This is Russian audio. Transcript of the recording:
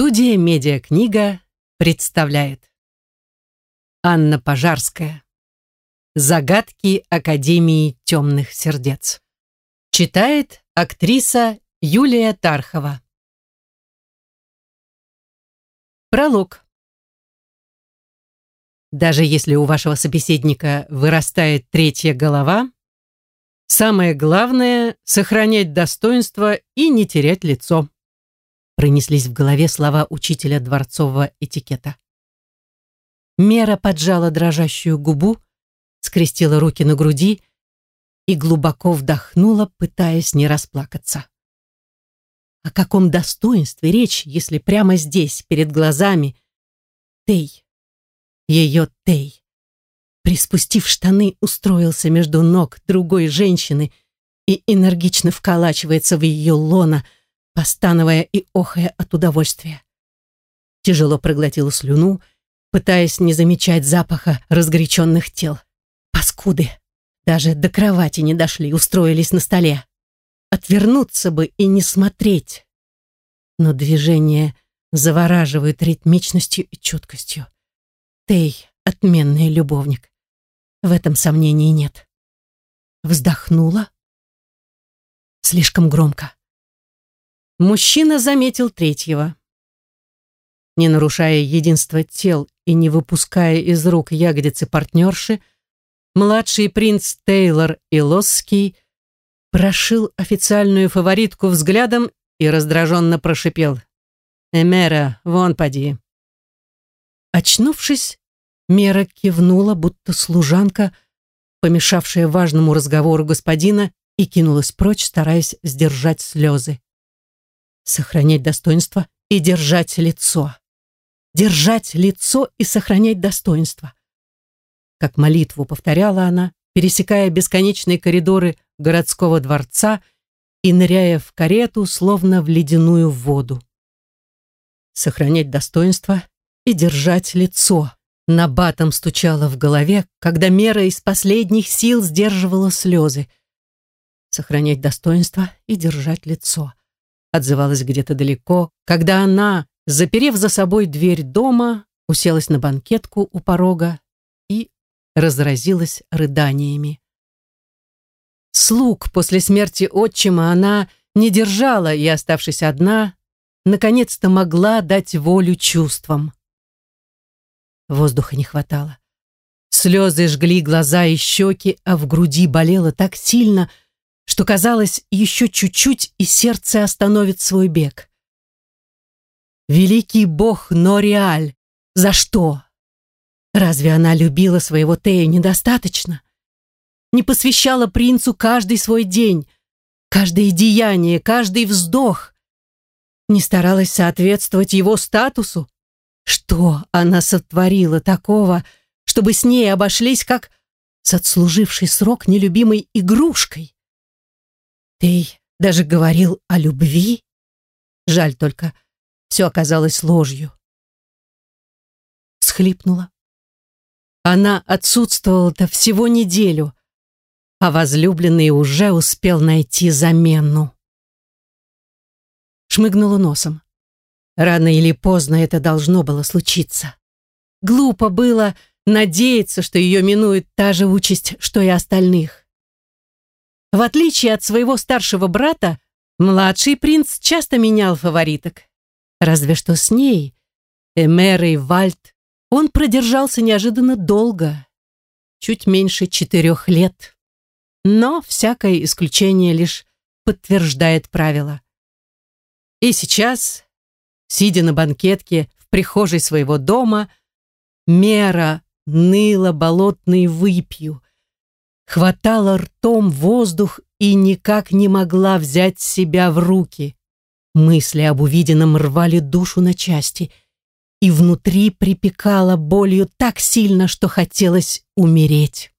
Студия «Медиакнига» представляет. Анна Пожарская. Загадки Академии темных сердец Читает актриса Юлия Тархова. Пролог. Даже если у вашего собеседника вырастает третья голова, самое главное — сохранять достоинство и не терять лицо пронеслись в голове слова учителя дворцового этикета. Мера поджала дрожащую губу, скрестила руки на груди и глубоко вдохнула, пытаясь не расплакаться. О каком достоинстве речь, если прямо здесь, перед глазами, Тей, ее Тей, приспустив штаны, устроился между ног другой женщины и энергично вколачивается в ее лона, постановая и охая от удовольствия. Тяжело проглотила слюну, пытаясь не замечать запаха разгоряченных тел. Паскуды! Даже до кровати не дошли, устроились на столе. Отвернуться бы и не смотреть. Но движение завораживает ритмичностью и четкостью. Тей — отменный любовник. В этом сомнений нет. Вздохнула. Слишком громко. Мужчина заметил третьего. Не нарушая единства тел и не выпуская из рук ягодицы партнерши, младший принц Тейлор и Лосский прошил официальную фаворитку взглядом и раздраженно прошипел. «Эмера, вон поди». Очнувшись, Мера кивнула, будто служанка, помешавшая важному разговору господина, и кинулась прочь, стараясь сдержать слезы сохранять достоинство и держать лицо. Держать лицо и сохранять достоинство. Как молитву повторяла она, пересекая бесконечные коридоры городского дворца и ныряя в карету, словно в ледяную воду. Сохранять достоинство и держать лицо. Набатом стучало в голове, когда Мера из последних сил сдерживала слезы. Сохранять достоинство и держать лицо отзывалась где-то далеко, когда она, заперев за собой дверь дома, уселась на банкетку у порога и разразилась рыданиями. Слуг после смерти отчима она не держала и, оставшись одна, наконец-то могла дать волю чувствам. Воздуха не хватало. Слезы жгли глаза и щеки, а в груди болело так сильно, что казалось, еще чуть-чуть и сердце остановит свой бег. Великий бог Нориаль, за что? Разве она любила своего Тея недостаточно? Не посвящала принцу каждый свой день, каждое деяние, каждый вздох? Не старалась соответствовать его статусу? Что она сотворила такого, чтобы с ней обошлись как с отслужившей срок нелюбимой игрушкой? Ты даже говорил о любви? Жаль только, все оказалось ложью. Схлипнула. Она отсутствовала-то всего неделю, а возлюбленный уже успел найти замену. Шмыгнула носом. Рано или поздно это должно было случиться. Глупо было надеяться, что ее минует та же участь, что и остальных. В отличие от своего старшего брата, младший принц часто менял фавориток. Разве что с ней, Эмерой Вальд, он продержался неожиданно долго, чуть меньше четырех лет. Но всякое исключение лишь подтверждает правило. И сейчас, сидя на банкетке в прихожей своего дома, Мера ныла болотной выпью, хватала ртом воздух и никак не могла взять себя в руки. Мысли об увиденном рвали душу на части, и внутри припекала болью так сильно, что хотелось умереть.